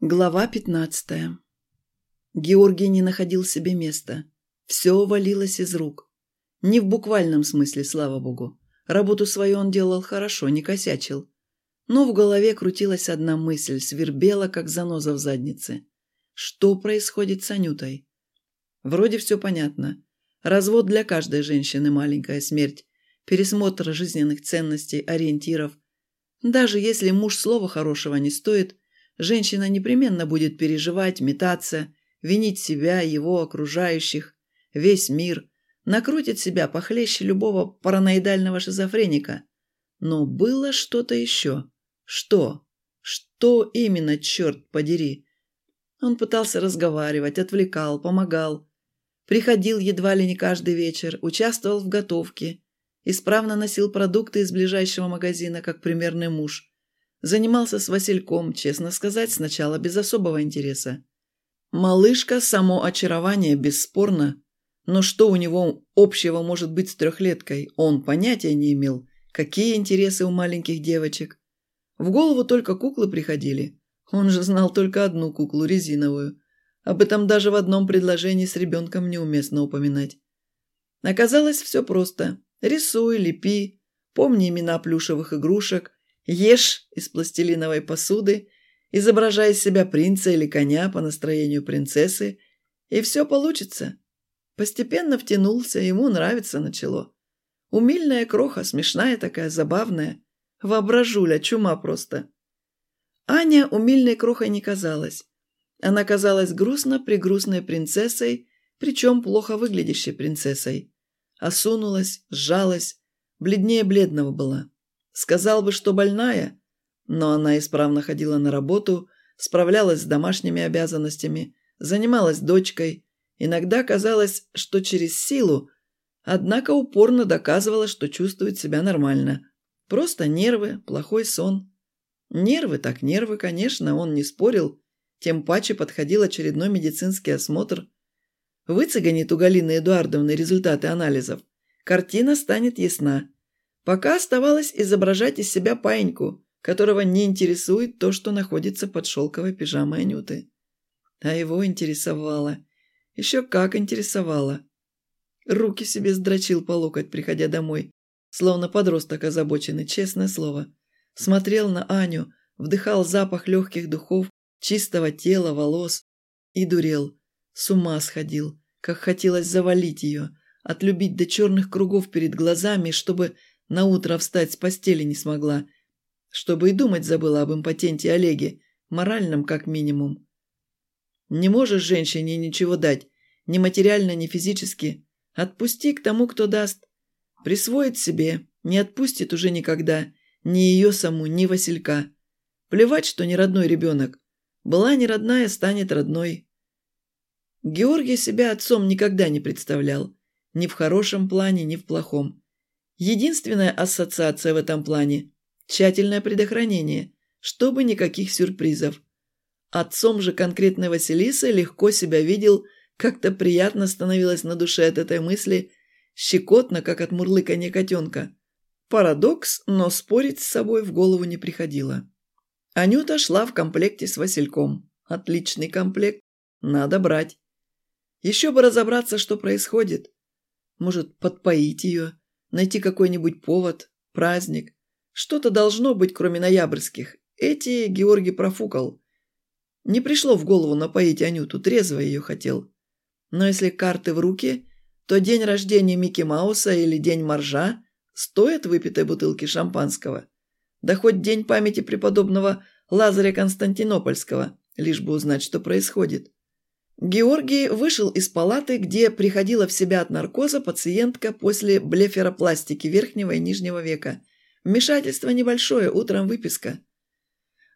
Глава пятнадцатая. Георгий не находил себе места. Все валилось из рук. Не в буквальном смысле, слава богу. Работу свою он делал хорошо, не косячил. Но в голове крутилась одна мысль, свербела, как заноза в заднице. Что происходит с Анютой? Вроде все понятно. Развод для каждой женщины – маленькая смерть. Пересмотр жизненных ценностей, ориентиров. Даже если муж слова хорошего не стоит – Женщина непременно будет переживать, метаться, винить себя, его, окружающих, весь мир, накрутит себя похлеще любого параноидального шизофреника. Но было что-то еще. Что? Что именно, черт подери? Он пытался разговаривать, отвлекал, помогал. Приходил едва ли не каждый вечер, участвовал в готовке, исправно носил продукты из ближайшего магазина, как примерный муж. Занимался с Васильком, честно сказать, сначала без особого интереса. Малышка – само очарование, бесспорно. Но что у него общего может быть с трехлеткой? Он понятия не имел, какие интересы у маленьких девочек. В голову только куклы приходили. Он же знал только одну куклу, резиновую. Об этом даже в одном предложении с ребенком неуместно упоминать. Оказалось, все просто. Рисуй, лепи, помни имена плюшевых игрушек, Ешь из пластилиновой посуды, изображая из себя принца или коня по настроению принцессы, и все получится. Постепенно втянулся, ему нравится начало. Умильная кроха, смешная такая, забавная. Воображуля, чума просто. Аня умильной крохой не казалась. Она казалась грустно-пригрустной принцессой, причем плохо выглядящей принцессой. Осунулась, сжалась, бледнее бледного была. Сказал бы, что больная, но она исправно ходила на работу, справлялась с домашними обязанностями, занималась дочкой. Иногда казалось, что через силу, однако упорно доказывала, что чувствует себя нормально. Просто нервы, плохой сон. Нервы так нервы, конечно, он не спорил. Тем паче подходил очередной медицинский осмотр. Выцеганит у Галины Эдуардовны результаты анализов. Картина станет ясна. Пока оставалось изображать из себя паиньку, которого не интересует то, что находится под шелковой пижамой Анюты. А его интересовало. Еще как интересовало. Руки себе сдрочил по локоть, приходя домой. Словно подросток озабоченный, честное слово. Смотрел на Аню, вдыхал запах легких духов, чистого тела, волос. И дурел. С ума сходил, как хотелось завалить ее, отлюбить до черных кругов перед глазами, чтобы на утро встать с постели не смогла. Чтобы и думать забыла об импотенте Олеге, моральном как минимум. Не можешь женщине ничего дать, ни материально, ни физически. Отпусти к тому, кто даст. Присвоит себе, не отпустит уже никогда, ни ее саму, ни Василька. Плевать, что не родной ребенок. Была не родная, станет родной. Георгий себя отцом никогда не представлял. Ни в хорошем плане, ни в плохом. Единственная ассоциация в этом плане – тщательное предохранение, чтобы никаких сюрпризов. Отцом же конкретной Василисы легко себя видел, как-то приятно становилось на душе от этой мысли, щекотно, как от мурлыканья котенка. Парадокс, но спорить с собой в голову не приходило. Анюта шла в комплекте с Васильком. Отличный комплект. Надо брать. Еще бы разобраться, что происходит. Может, подпоить ее найти какой-нибудь повод, праздник. Что-то должно быть, кроме ноябрьских. Эти Георгий профукал. Не пришло в голову напоить Анюту, трезво ее хотел. Но если карты в руки, то день рождения Микки Мауса или день моржа стоит выпитой бутылки шампанского. Да хоть день памяти преподобного Лазаря Константинопольского, лишь бы узнать, что происходит. Георгий вышел из палаты, где приходила в себя от наркоза пациентка после блеферопластики верхнего и нижнего века. Вмешательство небольшое, утром выписка.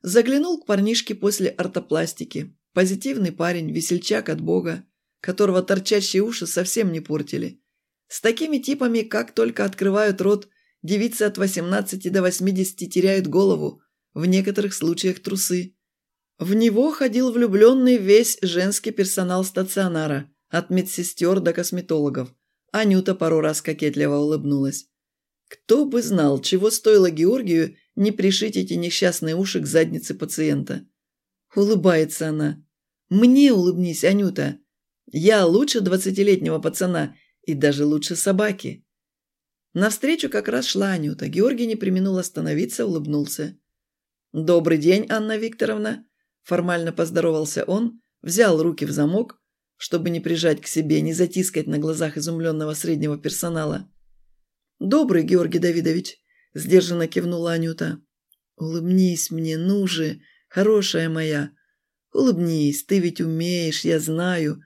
Заглянул к парнишке после ортопластики. Позитивный парень, весельчак от бога, которого торчащие уши совсем не портили. С такими типами, как только открывают рот, девицы от 18 до 80 теряют голову, в некоторых случаях трусы. В него ходил влюбленный весь женский персонал стационара, от медсестер до косметологов. Анюта пару раз кокетливо улыбнулась. Кто бы знал, чего стоило Георгию не пришить эти несчастные уши к заднице пациента. Улыбается она. Мне улыбнись, Анюта. Я лучше двадцатилетнего пацана и даже лучше собаки. Навстречу как раз шла Анюта. Георгий не применул остановиться, улыбнулся. «Добрый день, Анна Викторовна!» Формально поздоровался он, взял руки в замок, чтобы не прижать к себе, не затискать на глазах изумленного среднего персонала. «Добрый, Георгий Давидович!» – сдержанно кивнула Анюта. «Улыбнись мне, ну же, хорошая моя! Улыбнись, ты ведь умеешь, я знаю,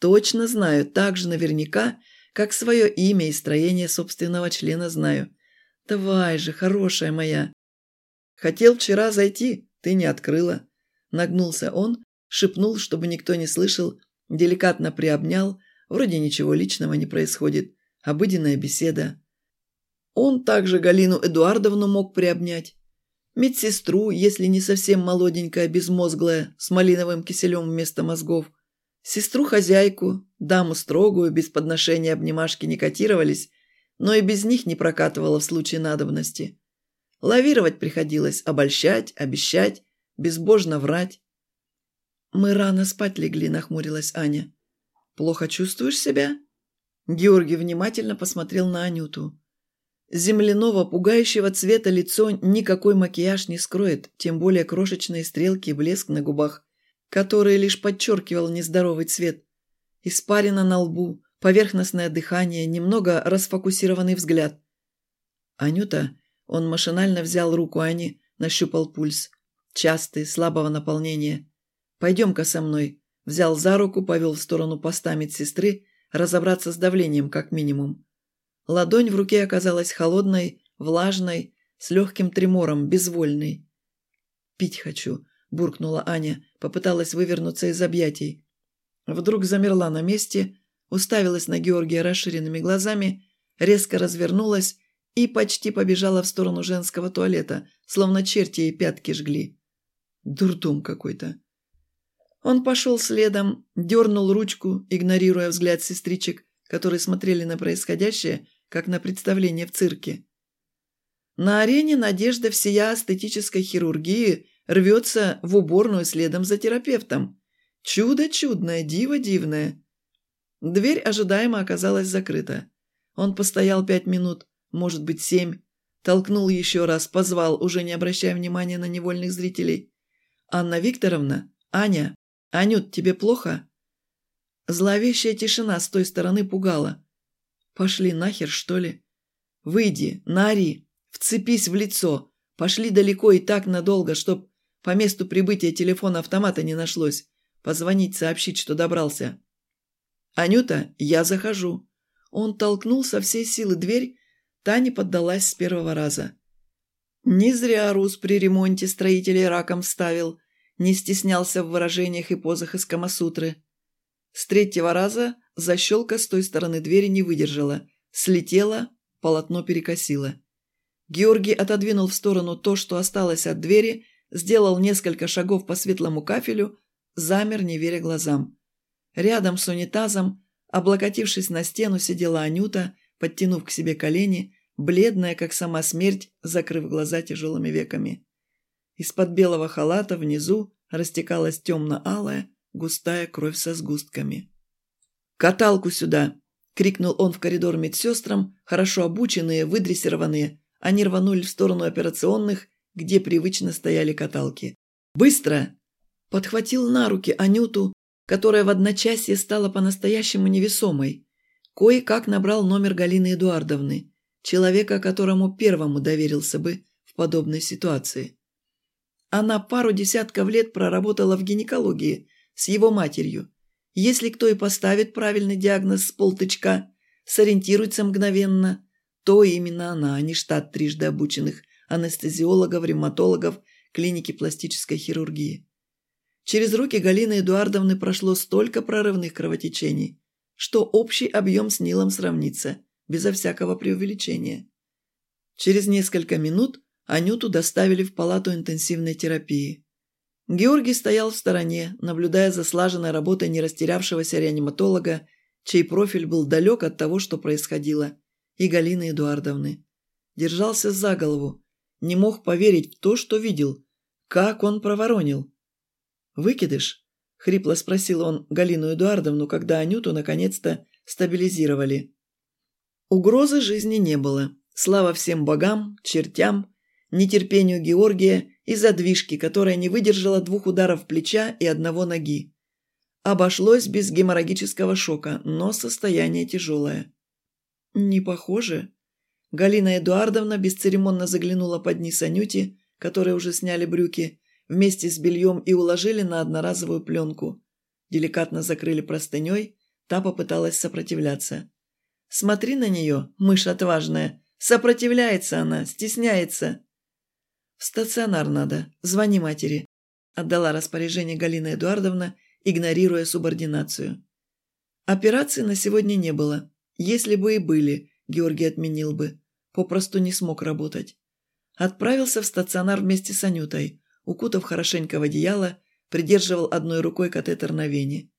точно знаю, так же наверняка, как свое имя и строение собственного члена знаю. Давай же, хорошая моя!» «Хотел вчера зайти, ты не открыла». Нагнулся он, шепнул, чтобы никто не слышал, деликатно приобнял, вроде ничего личного не происходит, обыденная беседа. Он также Галину Эдуардовну мог приобнять. Медсестру, если не совсем молоденькая, безмозглая, с малиновым киселем вместо мозгов. Сестру-хозяйку, даму строгую, без подношения обнимашки не котировались, но и без них не прокатывало в случае надобности. Лавировать приходилось, обольщать, обещать, безбожно врать. «Мы рано спать легли», — нахмурилась Аня. «Плохо чувствуешь себя?» Георгий внимательно посмотрел на Анюту. Земляного, пугающего цвета лицо никакой макияж не скроет, тем более крошечные стрелки и блеск на губах, которые лишь подчеркивал нездоровый цвет. Испарина на лбу, поверхностное дыхание, немного расфокусированный взгляд. Анюта он машинально взял руку Ани, нащупал пульс. Частый, слабого наполнения. «Пойдем-ка со мной». Взял за руку, повел в сторону поста медсестры, разобраться с давлением как минимум. Ладонь в руке оказалась холодной, влажной, с легким тремором, безвольной. «Пить хочу», – буркнула Аня, попыталась вывернуться из объятий. Вдруг замерла на месте, уставилась на Георгия расширенными глазами, резко развернулась и почти побежала в сторону женского туалета, словно черти ей пятки жгли. Дурдом какой-то. Он пошел следом, дернул ручку, игнорируя взгляд сестричек, которые смотрели на происходящее, как на представление в цирке. На арене Надежда всея эстетической хирургии рвется в уборную следом за терапевтом. Чудо чудное, диво дивное. Дверь ожидаемо оказалась закрыта. Он постоял пять минут, может быть, семь. Толкнул еще раз, позвал, уже не обращая внимания на невольных зрителей. «Анна Викторовна? Аня? Анют, тебе плохо?» Зловещая тишина с той стороны пугала. «Пошли нахер, что ли? Выйди, нари, вцепись в лицо. Пошли далеко и так надолго, чтоб по месту прибытия телефона автомата не нашлось. Позвонить, сообщить, что добрался». «Анюта, я захожу». Он толкнул со всей силы дверь, Таня поддалась с первого раза. Не зря Рус при ремонте строителей раком ставил, не стеснялся в выражениях и позах из Камасутры. С третьего раза защелка с той стороны двери не выдержала, слетела, полотно перекосило. Георгий отодвинул в сторону то, что осталось от двери, сделал несколько шагов по светлому кафелю, замер, не веря глазам. Рядом с унитазом, облокотившись на стену, сидела Анюта, подтянув к себе колени, бледная, как сама смерть, закрыв глаза тяжелыми веками. Из-под белого халата внизу растекалась темно-алая, густая кровь со сгустками. «Каталку сюда!» — крикнул он в коридор медсестрам, хорошо обученные, выдрессированные. Они рванули в сторону операционных, где привычно стояли каталки. «Быстро!» Подхватил на руки Анюту, которая в одночасье стала по-настоящему невесомой. Кое-как набрал номер Галины Эдуардовны, человека, которому первому доверился бы в подобной ситуации. Она пару десятков лет проработала в гинекологии с его матерью. Если кто и поставит правильный диагноз с полтычка, сориентируется мгновенно, то именно она, а не штат трижды обученных анестезиологов, ревматологов, клиники пластической хирургии. Через руки Галины Эдуардовны прошло столько прорывных кровотечений, что общий объем с Нилом сравнится, безо всякого преувеличения. Через несколько минут Анюту доставили в палату интенсивной терапии. Георгий стоял в стороне, наблюдая за слаженной работой не растерявшегося реаниматолога, чей профиль был далек от того, что происходило, и Галины Эдуардовны. Держался за голову, не мог поверить в то, что видел, как он проворонил. «Выкидыш?» – хрипло спросил он Галину Эдуардовну, когда Анюту наконец-то стабилизировали. Угрозы жизни не было. Слава всем богам, чертям, нетерпению Георгия и задвижки, которая не выдержала двух ударов плеча и одного ноги. Обошлось без геморрагического шока, но состояние тяжелое. «Не похоже». Галина Эдуардовна бесцеремонно заглянула под низ Анюти, которые уже сняли брюки, вместе с бельем и уложили на одноразовую пленку. Деликатно закрыли простыней, та попыталась сопротивляться. «Смотри на нее, мышь отважная. Сопротивляется она, стесняется». «В стационар надо. Звони матери», – отдала распоряжение Галина Эдуардовна, игнорируя субординацию. Операции на сегодня не было. Если бы и были, Георгий отменил бы. Попросту не смог работать. Отправился в стационар вместе с Анютой, укутав хорошенько в одеяло, придерживал одной рукой катетер на вене.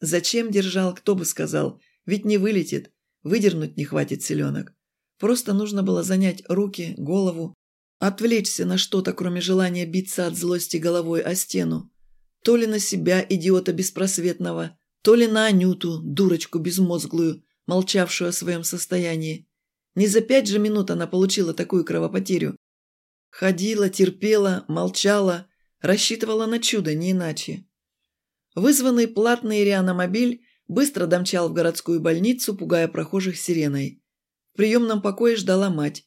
Зачем держал, кто бы сказал, ведь не вылетит, выдернуть не хватит селенок. Просто нужно было занять руки, голову, отвлечься на что-то, кроме желания биться от злости головой о стену. То ли на себя, идиота беспросветного, то ли на Анюту, дурочку безмозглую, молчавшую о своем состоянии. Не за пять же минут она получила такую кровопотерю. Ходила, терпела, молчала, рассчитывала на чудо, не иначе. Вызванный платный реаномобиль быстро домчал в городскую больницу, пугая прохожих сиреной. В приемном покое ждала мать.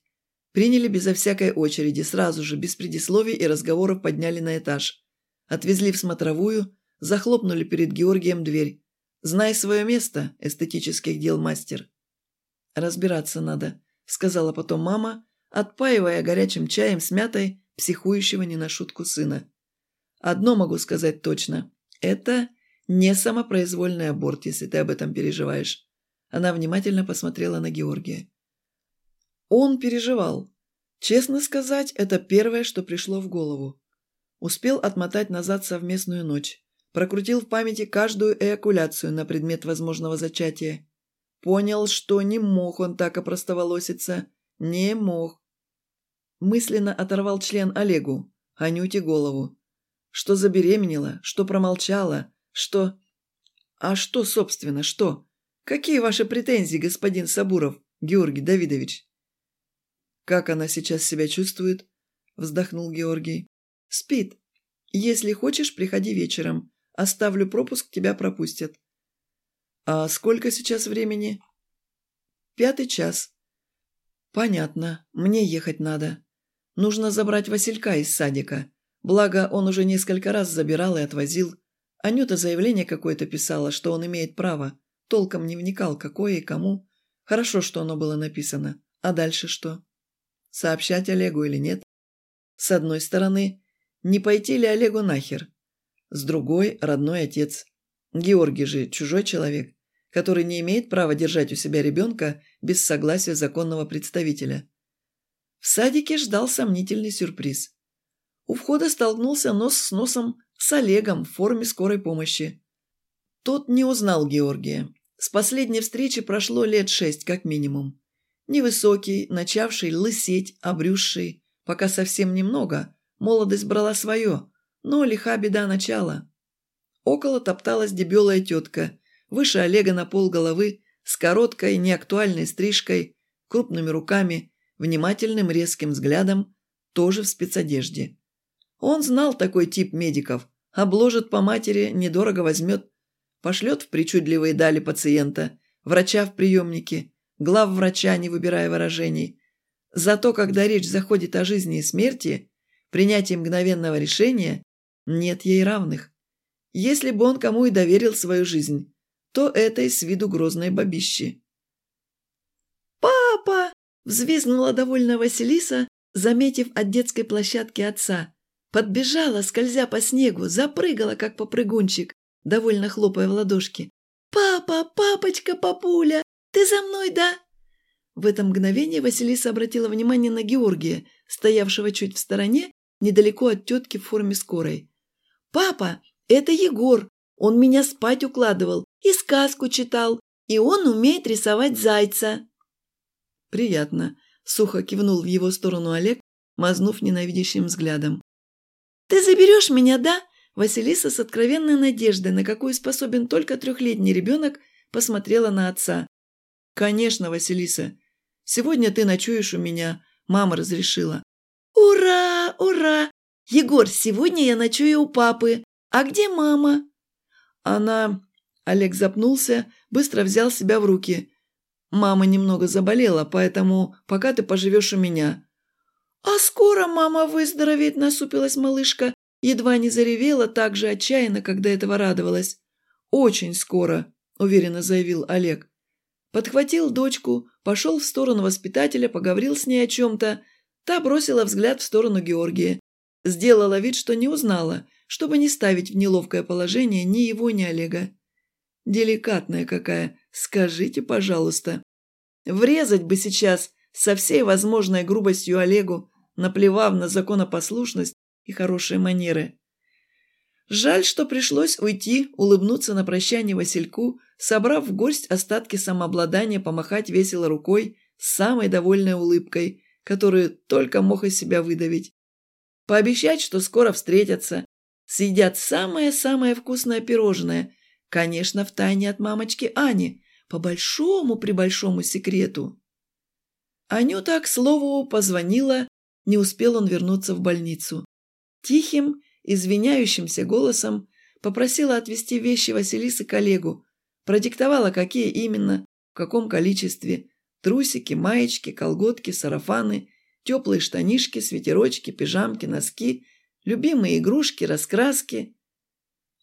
Приняли безо всякой очереди, сразу же, без предисловий и разговоров подняли на этаж. Отвезли в смотровую, захлопнули перед Георгием дверь. «Знай свое место, эстетических дел мастер». «Разбираться надо», — сказала потом мама, отпаивая горячим чаем с мятой психующего не на шутку сына. «Одно могу сказать точно. Это не самопроизвольный аборт, если ты об этом переживаешь». Она внимательно посмотрела на Георгия. Он переживал. Честно сказать, это первое, что пришло в голову. Успел отмотать назад совместную ночь. Прокрутил в памяти каждую эякуляцию на предмет возможного зачатия. Понял, что не мог он так опростоволоситься. Не мог мысленно оторвал член Олегу, Анюте голову. Что забеременела, что промолчала, что... А что, собственно, что? Какие ваши претензии, господин Сабуров, Георгий Давидович? Как она сейчас себя чувствует? Вздохнул Георгий. Спит. Если хочешь, приходи вечером. Оставлю пропуск, тебя пропустят. А сколько сейчас времени? Пятый час. Понятно. Мне ехать надо. Нужно забрать Василька из садика. Благо, он уже несколько раз забирал и отвозил. Анюта заявление какое-то писала, что он имеет право. Толком не вникал, какое и кому. Хорошо, что оно было написано. А дальше что? Сообщать Олегу или нет? С одной стороны, не пойти ли Олегу нахер? С другой – родной отец. Георгий же чужой человек, который не имеет права держать у себя ребенка без согласия законного представителя. В садике ждал сомнительный сюрприз. У входа столкнулся нос с носом с Олегом в форме скорой помощи. Тот не узнал Георгия. С последней встречи прошло лет шесть как минимум. Невысокий, начавший лысеть, обрюзший, пока совсем немного, молодость брала свое, но лиха беда начала. Около топталась дебелая тетка, выше Олега на пол головы, с короткой, неактуальной стрижкой, крупными руками, внимательным резким взглядом, тоже в спецодежде. Он знал такой тип медиков. Обложит по матери, недорого возьмет. Пошлет в причудливые дали пациента, врача в приемнике, глав врача, не выбирая выражений. Зато, когда речь заходит о жизни и смерти, принятии мгновенного решения, нет ей равных. Если бы он кому и доверил свою жизнь, то этой с виду грозной бабищи. «Папа!» Взвизгнула довольно Василиса, заметив от детской площадки отца. Подбежала, скользя по снегу, запрыгала, как попрыгунчик, довольно хлопая в ладошки. «Папа, папочка, папуля, ты за мной, да?» В это мгновение Василиса обратила внимание на Георгия, стоявшего чуть в стороне, недалеко от тетки в форме скорой. «Папа, это Егор. Он меня спать укладывал и сказку читал, и он умеет рисовать зайца». «Приятно», — сухо кивнул в его сторону Олег, мазнув ненавидящим взглядом. «Ты заберешь меня, да?» Василиса с откровенной надеждой, на какую способен только трехлетний ребенок, посмотрела на отца. «Конечно, Василиса. Сегодня ты ночуешь у меня. Мама разрешила». «Ура! Ура! Егор, сегодня я ночую у папы. А где мама?» Она... Олег запнулся, быстро взял себя в руки. «Мама немного заболела, поэтому пока ты поживешь у меня». «А скоро мама выздоровеет», – насупилась малышка. Едва не заревела так же отчаянно, когда этого радовалась. «Очень скоро», – уверенно заявил Олег. Подхватил дочку, пошел в сторону воспитателя, поговорил с ней о чем-то. Та бросила взгляд в сторону Георгия. Сделала вид, что не узнала, чтобы не ставить в неловкое положение ни его, ни Олега. Деликатная какая, скажите, пожалуйста. Врезать бы сейчас со всей возможной грубостью Олегу, наплевав на законопослушность и хорошие манеры. Жаль, что пришлось уйти, улыбнуться на прощание Васильку, собрав в горсть остатки самообладания, помахать весело рукой с самой довольной улыбкой, которую только мог из себя выдавить. Пообещать, что скоро встретятся, съедят самое-самое вкусное пирожное, конечно, в тайне от мамочки Ани, по большому-пребольшому секрету. Анюта, к слову, позвонила, не успел он вернуться в больницу. Тихим, извиняющимся голосом попросила отвезти вещи Василисы коллегу, продиктовала, какие именно, в каком количестве, трусики, маечки, колготки, сарафаны, теплые штанишки, свитерочки, пижамки, носки, любимые игрушки, раскраски.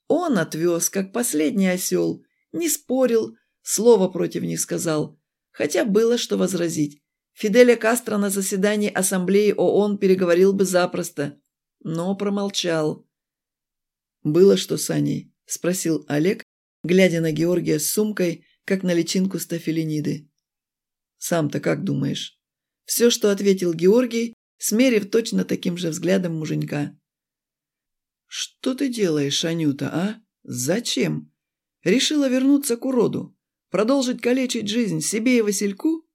Он отвез, как последний осел, не спорил, слова против не сказал, хотя было что возразить. Фиделя Кастро на заседании Ассамблеи ООН переговорил бы запросто, но промолчал. «Было что с Аней?» – спросил Олег, глядя на Георгия с сумкой, как на личинку стафилениды. «Сам-то как думаешь?» Все, что ответил Георгий, смерив точно таким же взглядом муженька. «Что ты делаешь, Анюта, а? Зачем? Решила вернуться к уроду? Продолжить калечить жизнь себе и Васильку?»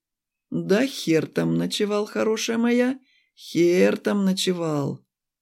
«Да хер там ночевал, хорошая моя, хер там ночевал».